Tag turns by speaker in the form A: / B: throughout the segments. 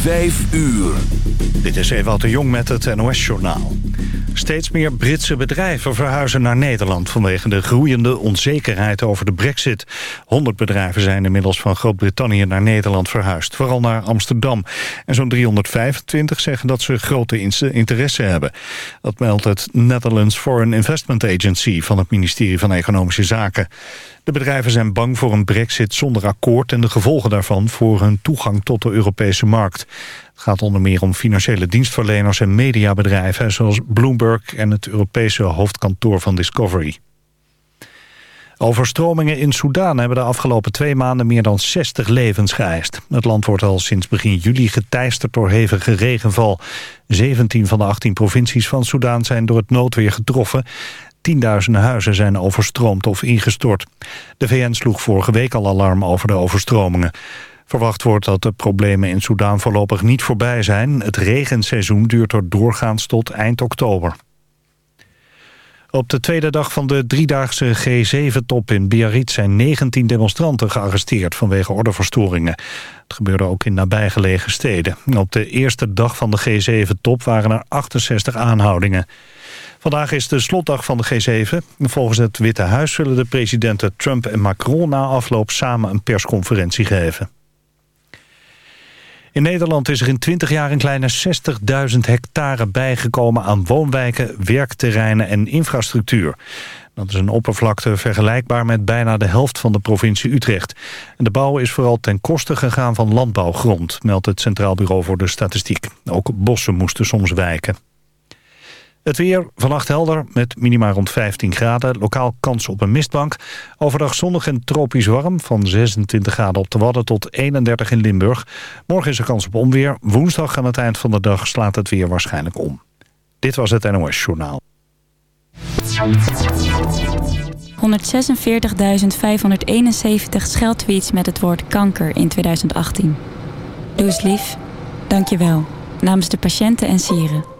A: Vijf uur.
B: Dit is Ewout de Jong met het NOS-journaal. Steeds meer Britse bedrijven verhuizen naar Nederland... vanwege de groeiende onzekerheid over de brexit. 100 bedrijven zijn inmiddels van Groot-Brittannië naar Nederland verhuisd. Vooral naar Amsterdam. En zo'n 325 zeggen dat ze grote interesse hebben. Dat meldt het Netherlands Foreign Investment Agency... van het ministerie van Economische Zaken. De bedrijven zijn bang voor een brexit zonder akkoord... en de gevolgen daarvan voor hun toegang tot de Europese markt. Het gaat onder meer om financiële dienstverleners en mediabedrijven... zoals Bloomberg en het Europese hoofdkantoor van Discovery. Overstromingen in Soedan hebben de afgelopen twee maanden meer dan 60 levens geëist. Het land wordt al sinds begin juli geteisterd door hevige regenval. 17 van de 18 provincies van Soedan zijn door het noodweer getroffen. Tienduizenden huizen zijn overstroomd of ingestort. De VN sloeg vorige week al alarm over de overstromingen. Verwacht wordt dat de problemen in Soedan voorlopig niet voorbij zijn. Het regenseizoen duurt er doorgaans tot eind oktober. Op de tweede dag van de driedaagse G7-top in Biarritz zijn 19 demonstranten gearresteerd vanwege ordeverstoringen. Het gebeurde ook in nabijgelegen steden. Op de eerste dag van de G7-top waren er 68 aanhoudingen. Vandaag is de slotdag van de G7. Volgens het Witte Huis zullen de presidenten Trump en Macron na afloop samen een persconferentie geven. In Nederland is er in 20 jaar een kleine 60.000 hectare bijgekomen aan woonwijken, werkterreinen en infrastructuur. Dat is een oppervlakte vergelijkbaar met bijna de helft van de provincie Utrecht. De bouw is vooral ten koste gegaan van landbouwgrond, meldt het Centraal Bureau voor de Statistiek. Ook bossen moesten soms wijken. Het weer vannacht helder met minima rond 15 graden. Lokaal kans op een mistbank. Overdag zonnig en tropisch warm. Van 26 graden op de Wadden tot 31 in Limburg. Morgen is er kans op onweer. Woensdag aan het eind van de dag slaat het weer waarschijnlijk om. Dit was het NOS Journaal.
C: 146.571 scheldtweets met het woord kanker in 2018. Doe lief. Dank je wel. Namens de patiënten en sieren.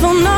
D: Vanaf mijn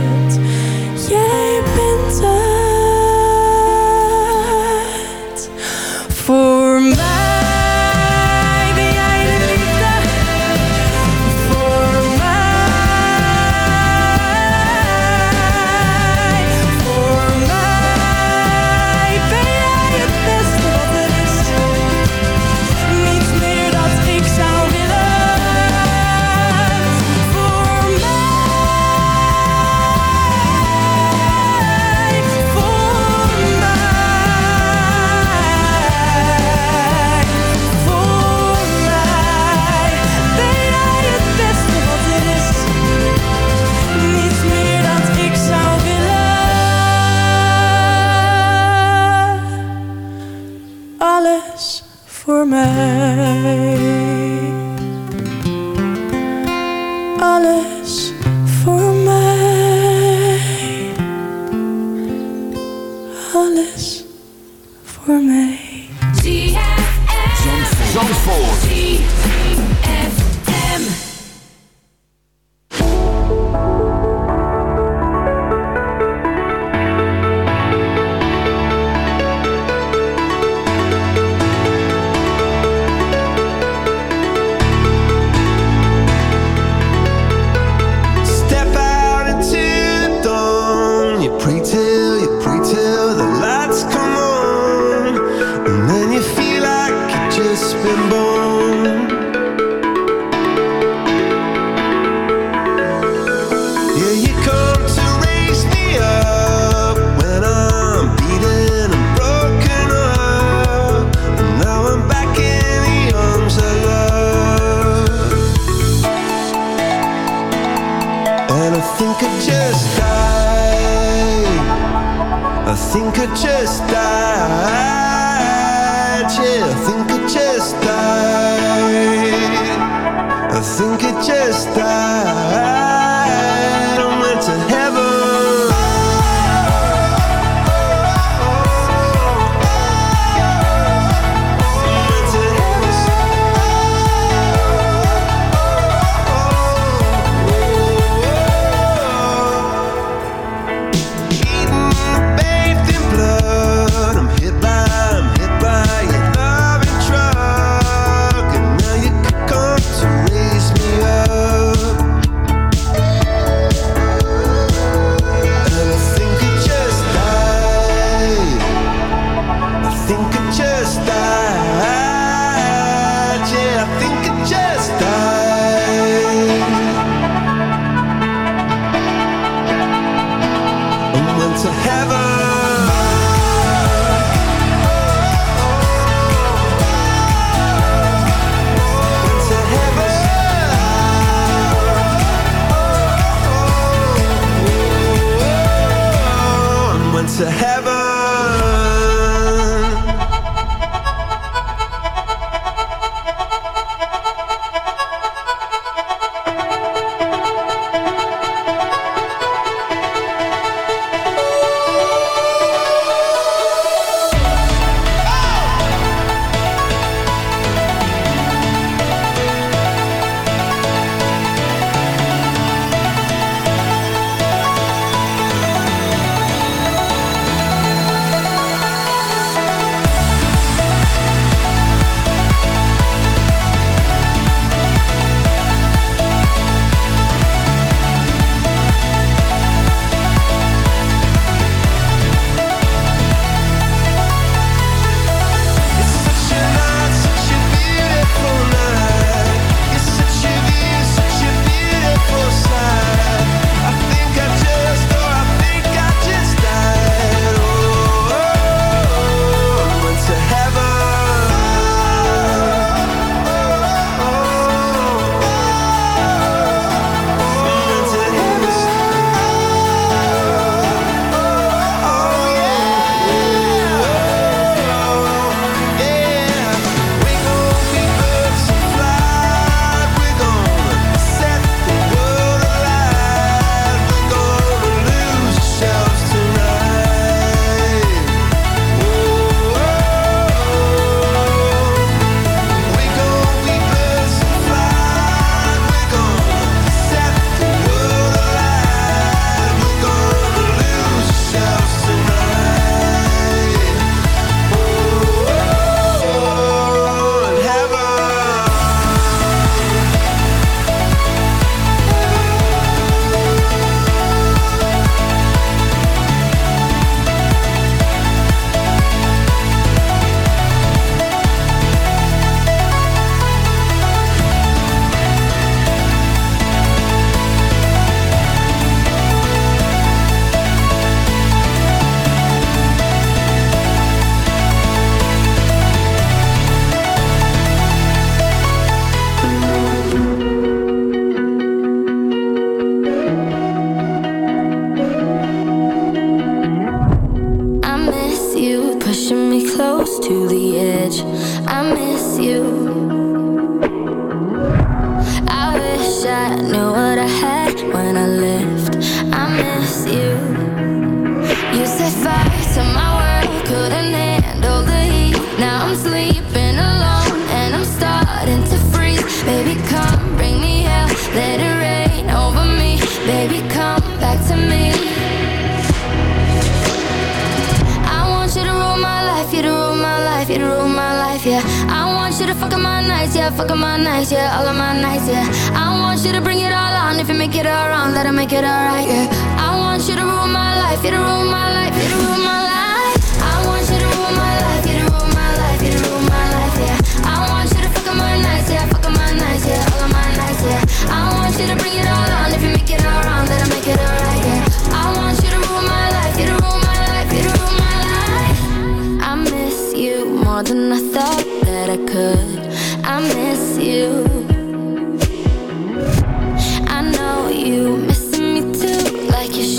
E: nights, yeah, fucking my nights, yeah, all of my nights, yeah. I want you to bring it all on. If you make it all wrong, that'll make it alright, yeah. I want you to rule my life, you to rule my life, you to rule my life. I want you to rule my life, you to rule my life, you to rule my life, yeah. I want you to fucking my nights, yeah, fucking my nights, yeah, all of my nights, yeah. I want you to bring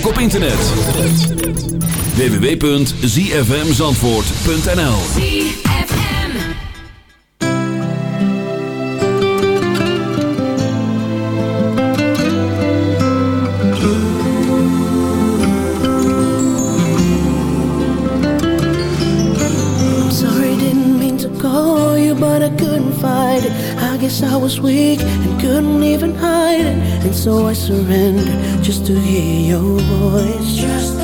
F: ook op internet. www.zfmzandvoort.nl
G: Sorry didn't mean to call you but I couldn't fight it. I guess I was weak and couldn't even hide it And so I surrendered just to hear your voice. Just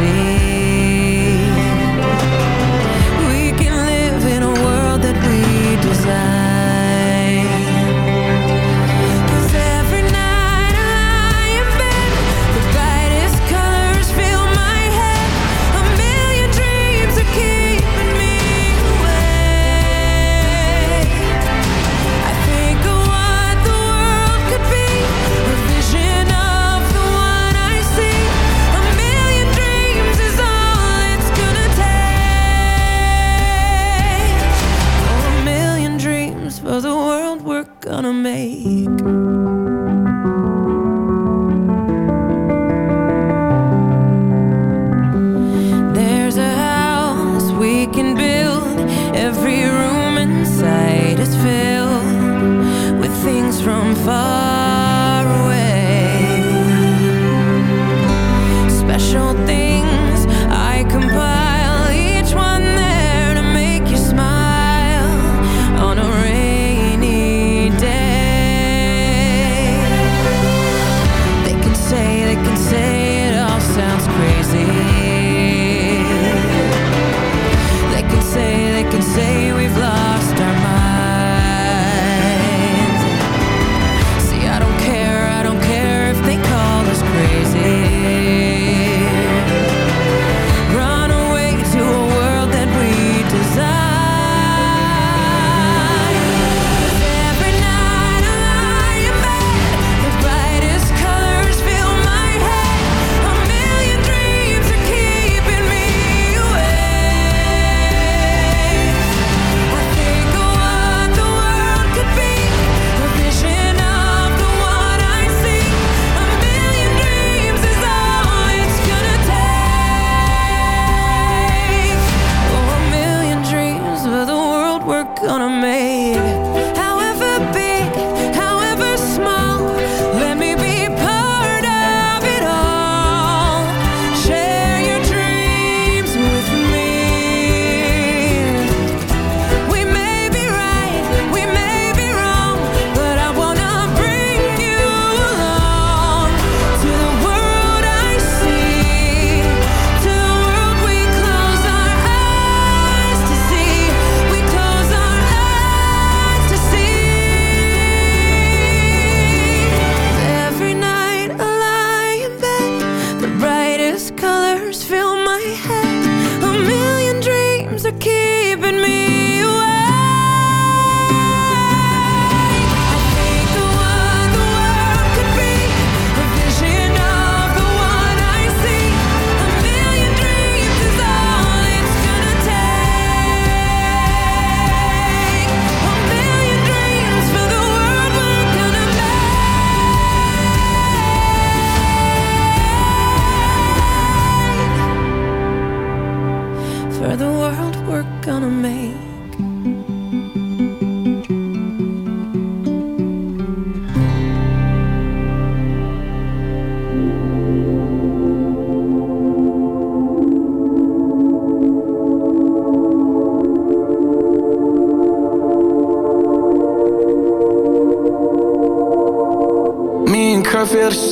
F: easy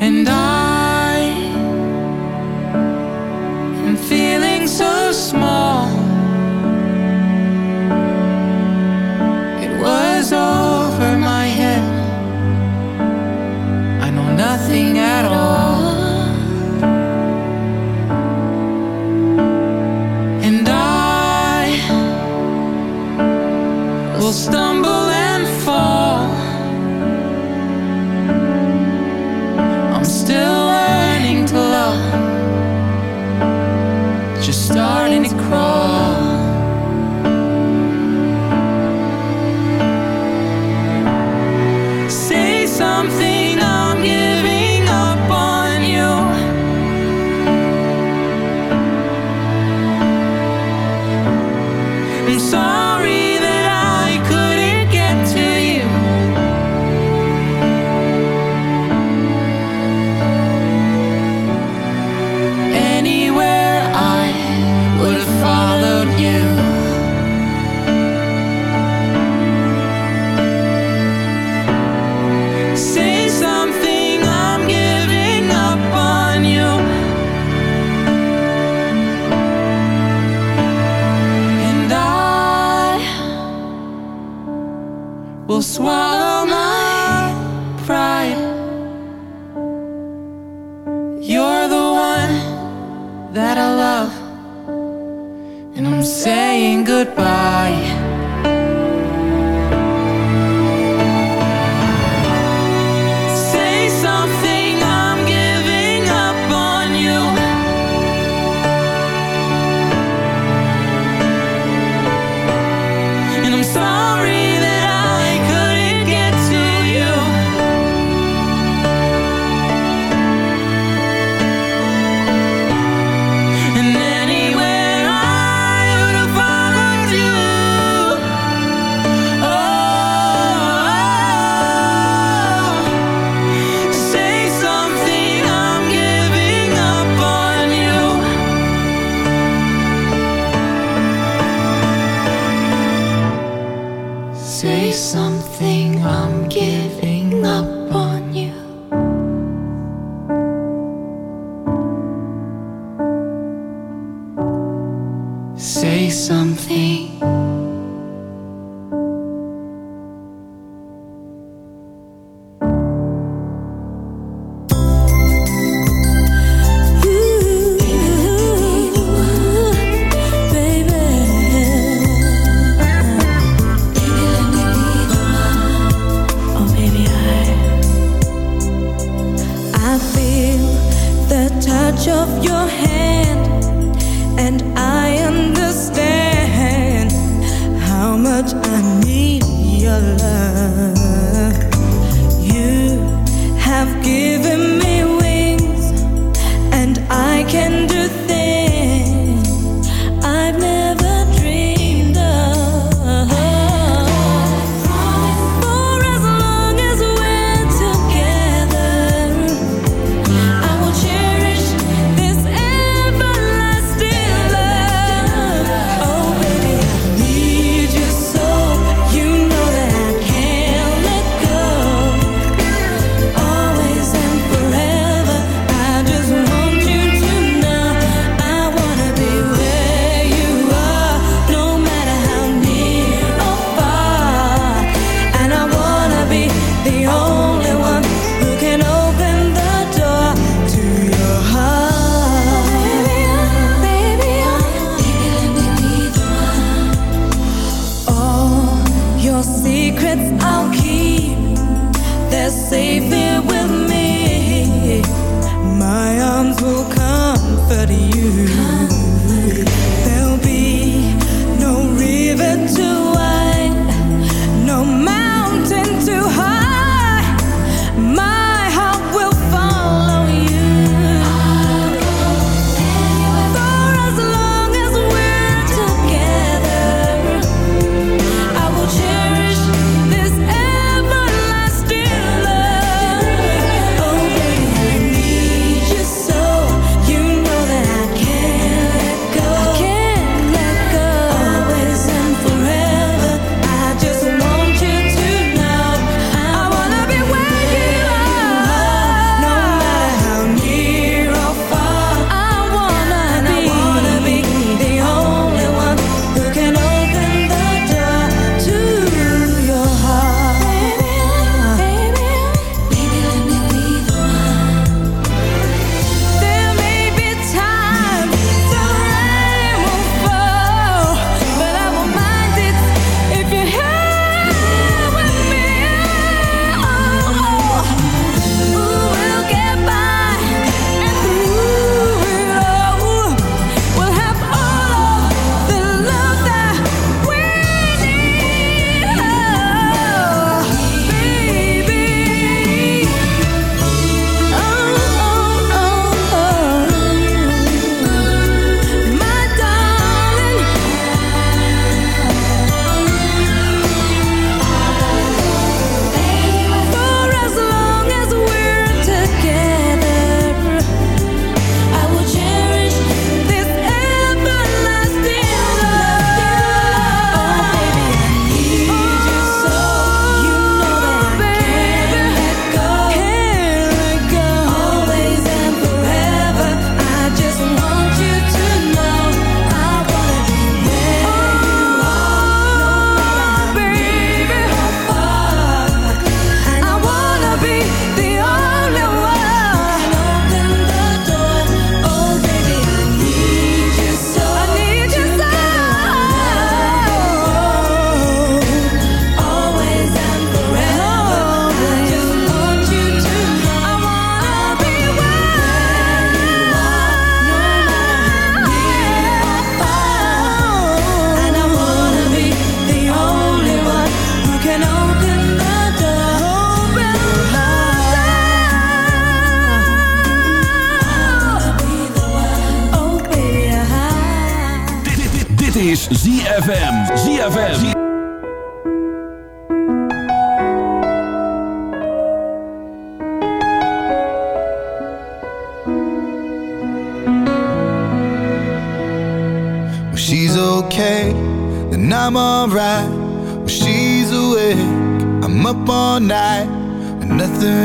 F: and I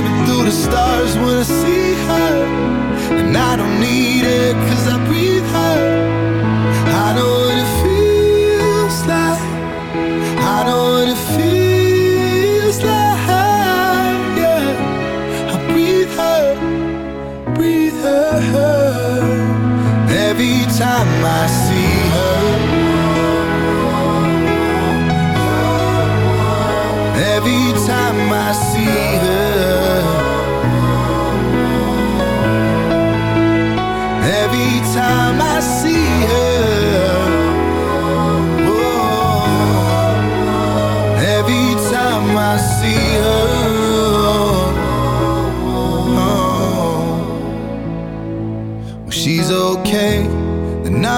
H: Through the stars when I see her. And I don't need it cause I breathe her.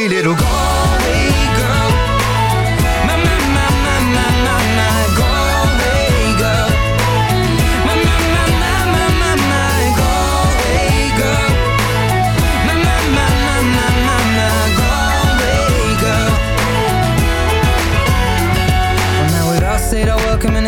I: pretty little Galway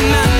I: My,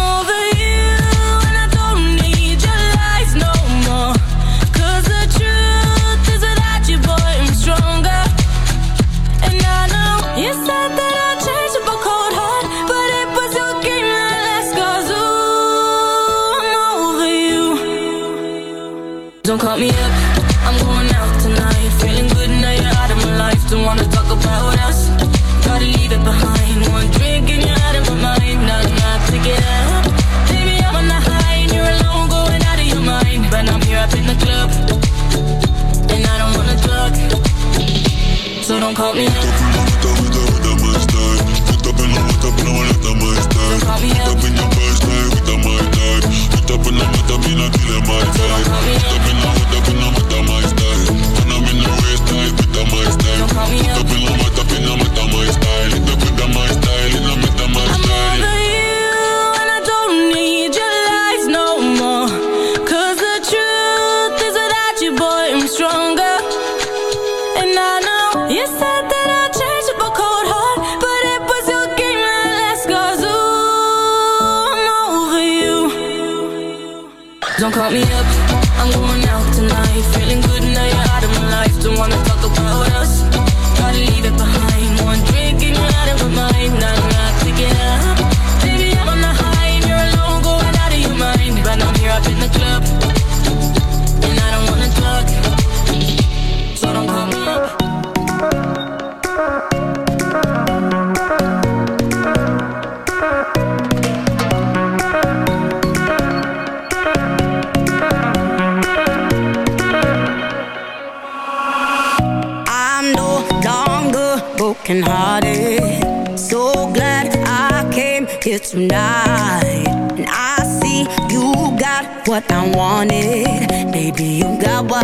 J: me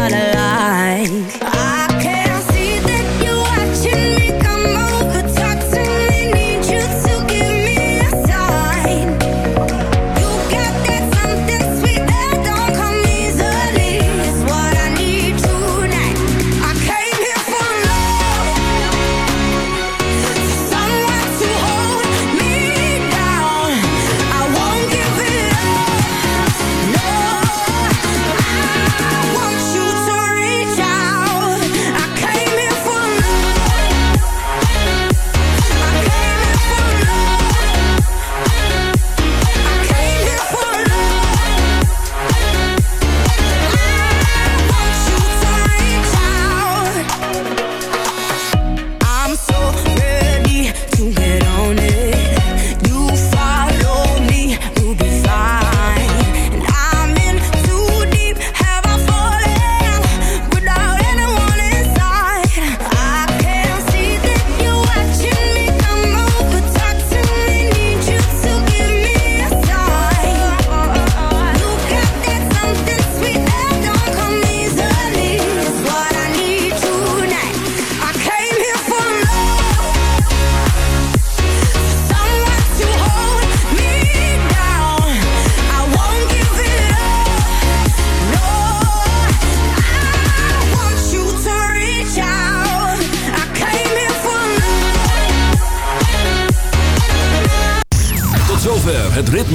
K: got what I like. I